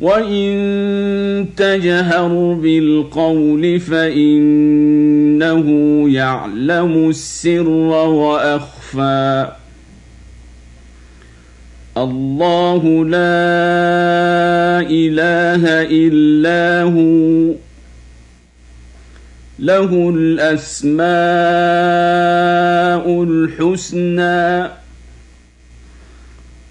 وان تجهر بالقول فانه يعلم السر واخفى الله لا اله الا هو له الاسماء الحسنى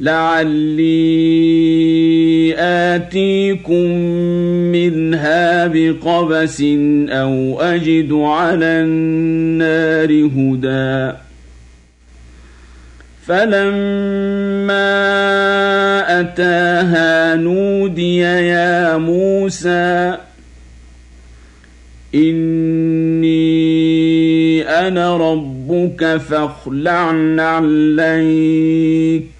لعلي آتيكم منها بقبس أو أجد على النار هدى فلما أتاها نودي يا موسى إني أنا ربك فاخلع عليك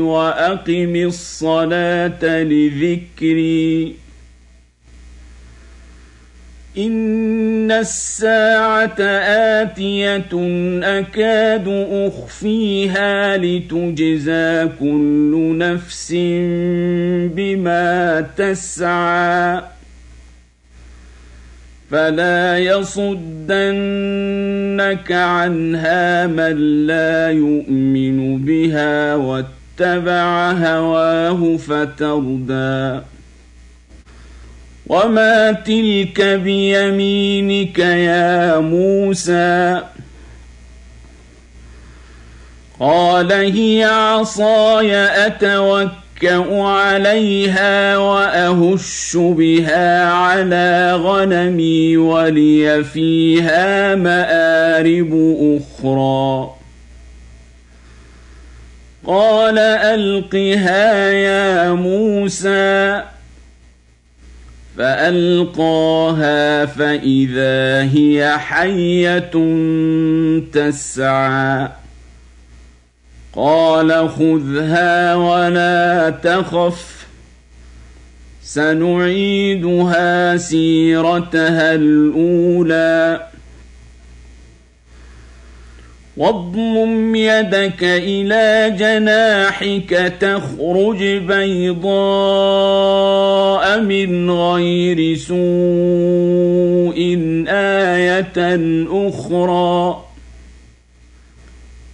وأقم الصلاة لذكري. إن الساعة آتية أكاد أخفيها لتجزى كل نفس بما تسعى. فلا يصدنك عنها من لا يؤمن بها واتبع هواه فتردى. وما تلك بيمينك يا موسى؟ قال هي عصاي اتوكا عليها واهش بها على غنمي ولي فيها مارب أخرى قال القها يا موسى فالقاها فاذا هي حيه تسعى قال خذها ولا تخف سنعيدها سيرتها الأولى. واضمم يدك إلى جناحك تخرج بيضاء من غير سوء آية أخرى.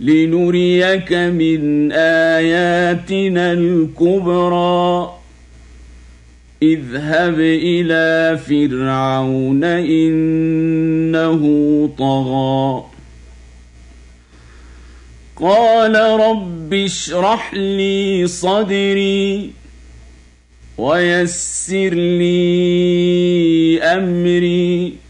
لنريك من آياتنا الكبرى. اذهب إلى فرعون إنه طغى. قال رب اشرح لي صدري ويسر لي أمري.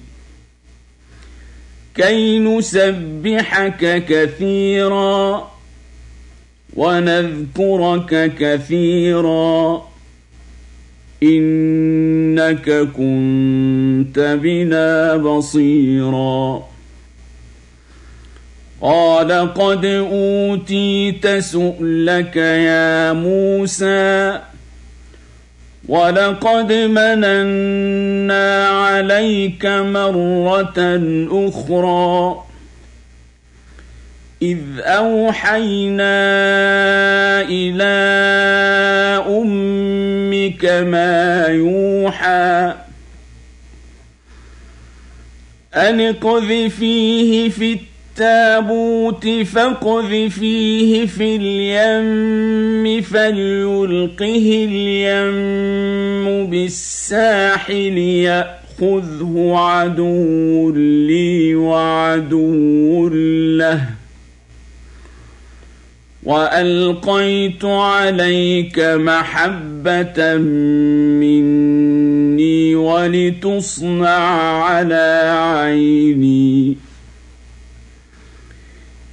كي نسبحك كثيرا ونذكرك كثيرا انك كنت بنا بصيرا قال قد اوتيت سؤلك يا موسى ولقد مننا عليك مره أخرى اذ اوحينا إلى أمك ما يوحى ان اقذفيه في التابوت فاقذفيه في اليم فليلقه اليم بالساحل يأخذه عدو لي وعدو له. وألقيت عليك محبة مني ولتصنع على عيني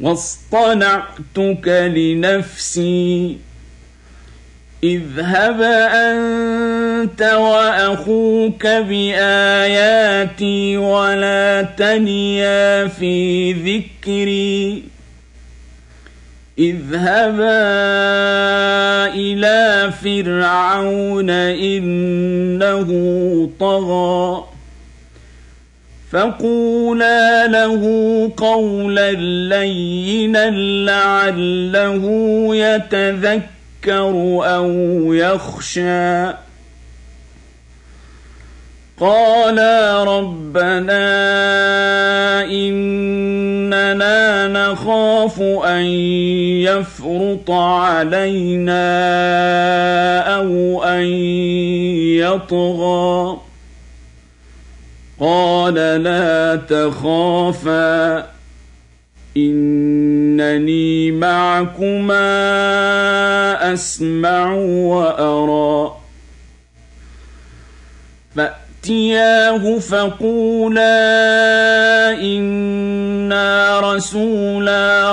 واصطنعتك لنفسي. اذهب أنت وأخوك بآياتي ولا تنيا في ذكري. اذهبا إلى فرعون إنه طغى. فقولا له قولا لينا لعله يتذكر أو يخشى قالا ربنا اننا نخاف ان يفرط علينا أو ان يطغى قال لا تخافا إنني معكما أسمع وأرى. فأتياه فقولا إنا رسولا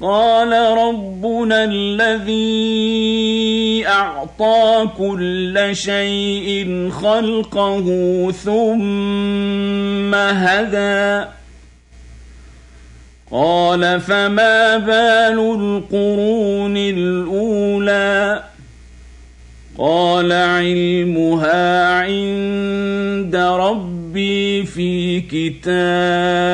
قال ربنا الذي أعطى كل شيء خلقه ثم هدى. قال فما بال القرون الأولى؟ قال علمها عند ربي في كتاب.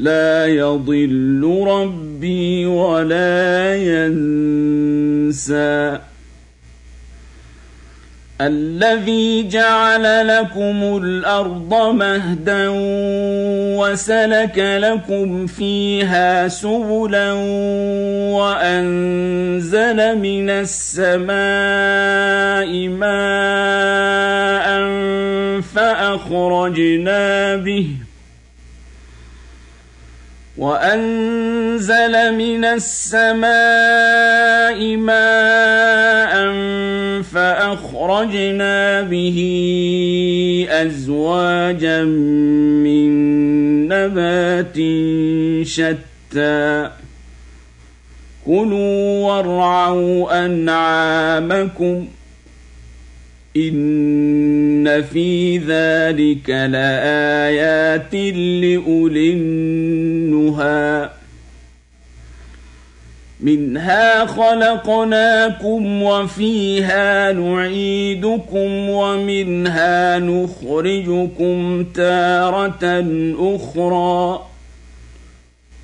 لا يضل ربي ولا ينسى. الذي جعل لكم الأرض مهدا وسلك لكم فيها سبلا وأنزل من السماء ماء فأخرجنا به وأنزل من السماء ماء فأخرجنا به أزواجا من نبات شتى. كلوا وارعوا أنعامكم ۖ إن في ذلك لآيات لأولي النهى منها خلقناكم وفيها نعيدكم ومنها نخرجكم تارة أخرى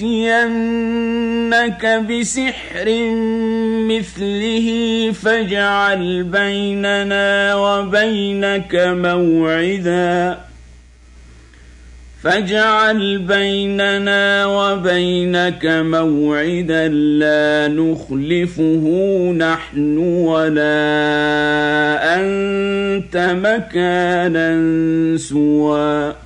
ياتينك بسحر مثله فاجعل بيننا وبينك موعدا. فاجعل بيننا وبينك موعدا لا نخلفه نحن ولا أنت مكانا سوى.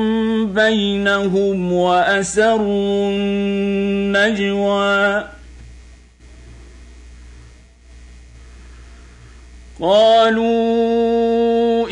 بينهم واسروا النجوى قالوا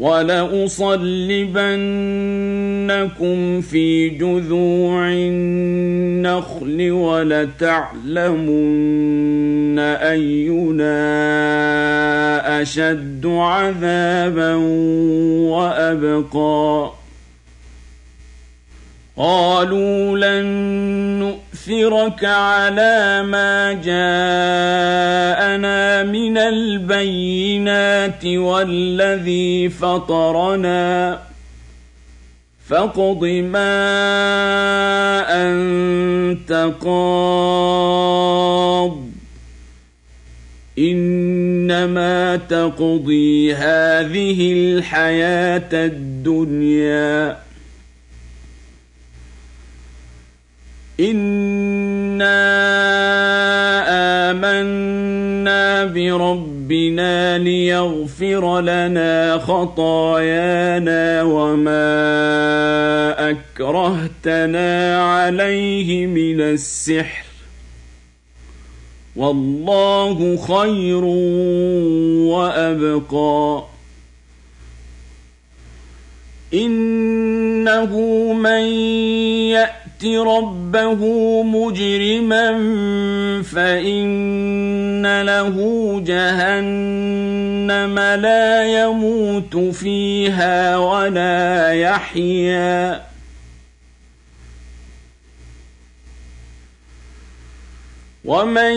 ولأصلبنكم في جذوع النخل ولتعلمن أينا أشد عذابا وأبقى. قالوا لن نؤثرك على ما جاءنا من البينات والذي فطرنا. فاقض ما أنت قاض. إنما تقضي هذه الحياة الدنيا. انا امنا بربنا ليغفر لنا خطايانا وما اكرهتنا عليه من السحر والله خير وابقى انه من يأت ربه مجرما فإن له جهنم لا يموت فيها ولا يحيا. ومن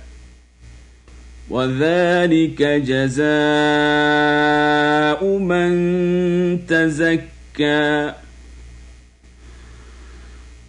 وذلك جزاء من تزكى.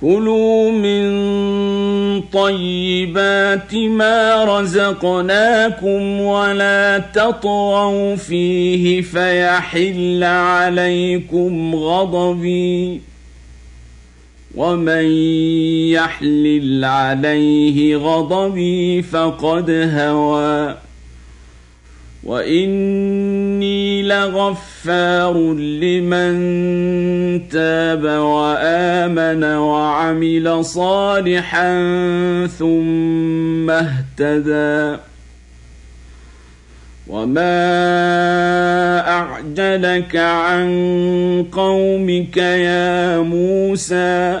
كلوا من طيبات ما رزقناكم ولا تطغوا فيه فيحل عليكم غضبي ومن يحلل عليه غضبي فقد هوى وإني لغفار لمن تاب وآمن وعمل صالحا ثم اهتدى. وما اعجلك عن قومك يا موسى؟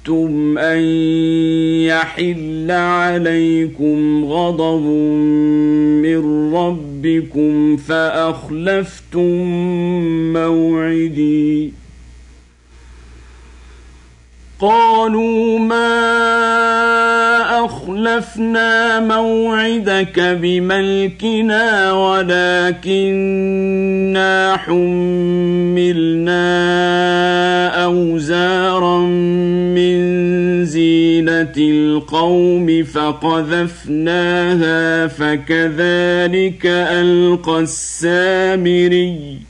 خفتم أن يحل عليكم غضب من ربكم فأخلفتم موعدي قالوا ما أخلفنا موعدك بملكنا ولكننا حملنا أوزارا من زينة القوم فقذفناها فكذلك ألقى السامري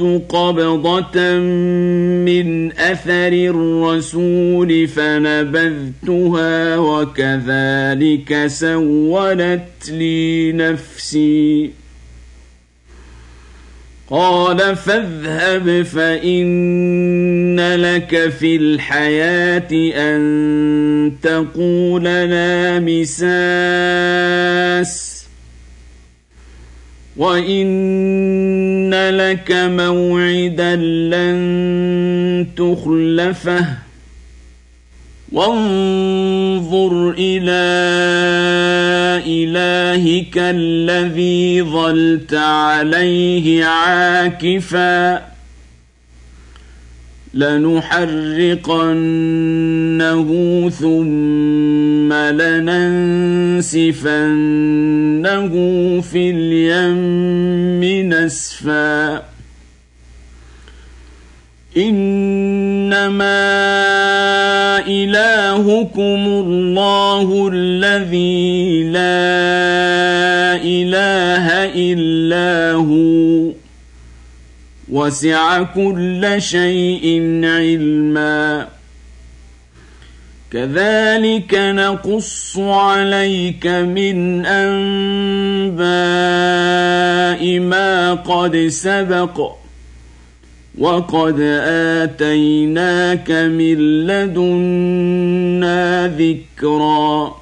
قبضة من أثر الرسول فنبذتها وكذلك سولت لي نفسي. قال فاذهب فإن لك في الحياة أن تقول لا مساس. وإن لك موعدا لن تخلفه وانظر إلى إلهك الذي ظلت عليه عاكفا لنحرقنه ثم لننسفنه في اليم نسفا. إنما إلهكم الله الذي لا إله إلا هو. وسع كل شيء علما. كذلك نقص عليك من أنباء ما قد سبق وقد آتيناك من لدنا ذكرًا.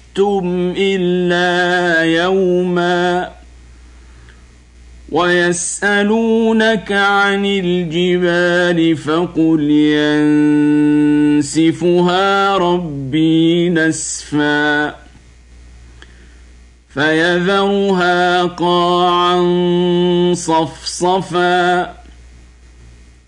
لبثتم إلا يوما ويسألونك عن الجبال فقل ينسفها ربي نسفا فيذرها قاعا صفصفا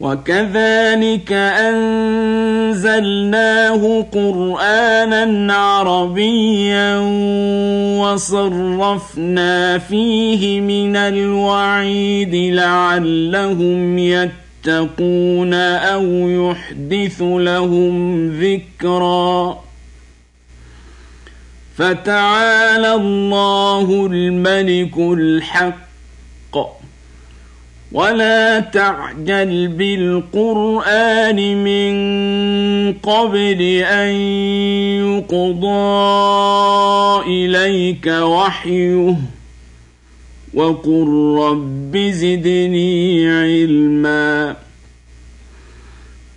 وكذلك أنزلناه قرآنا عربيا وصرفنا فيه من الوعيد لعلهم يتقون أو يحدث لهم ذكرا. فتعالى الله الملك الحق ولا تعجل بالقران من قبل ان يقضى اليك وحيه وقل رب زدني علما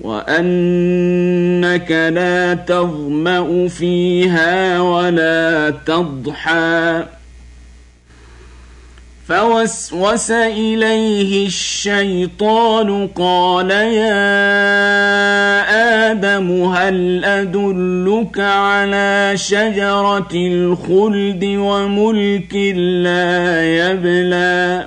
وأنك لا تظمأ فيها ولا تضحى فوسوس إليه الشيطان قال يا آدم هل أدلك على شجرة الخلد وملك لا يبلى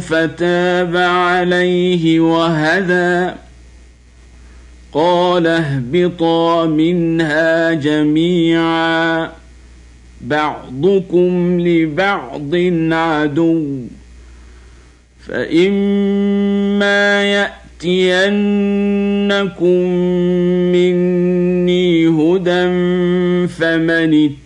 فتاب عليه وهدى. قال اهبطا منها جميعا. بعضكم لبعض عدو. فإما يأتينكم مني هدى فمن اتبع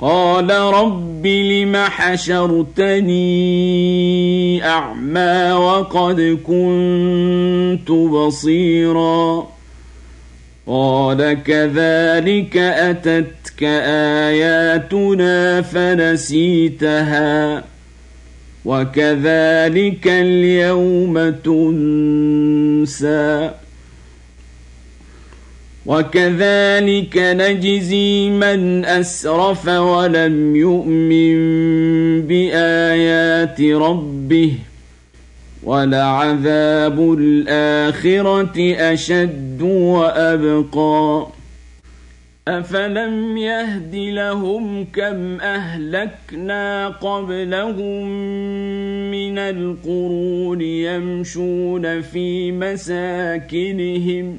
قال رب لم حشرتني أعمى وقد كنت بصيرا قال كذلك أتتك آياتنا فنسيتها وكذلك اليوم تنسى وكذلك نجزي من أسرف ولم يؤمن بآيات ربه ولعذاب الآخرة أشد وأبقى أفلم يهد لهم كم أهلكنا قبلهم من القرون يمشون في مساكنهم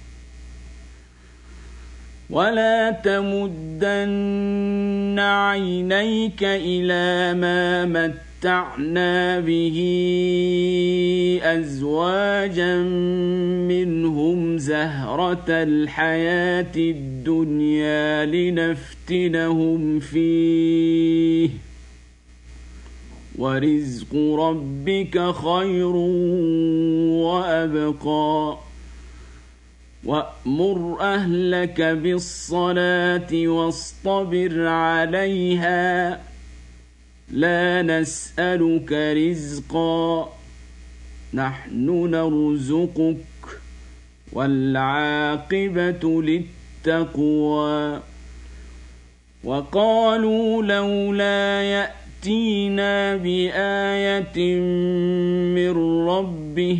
ولا تمدن عينيك إلى ما متعنا به ازواجا منهم زهره الحياة الدنيا لنفتنهم فيه ورزق ربك خير وابقى وامر اهلك بالصلاه واصطبر عليها لا نسالك رزقا نحن نرزقك والعاقبه للتقوى وقالوا لولا ياتينا بايه من ربه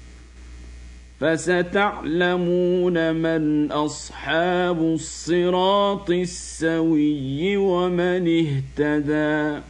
فستعلمون من أصحاب الصراط السوي ومن اهتدى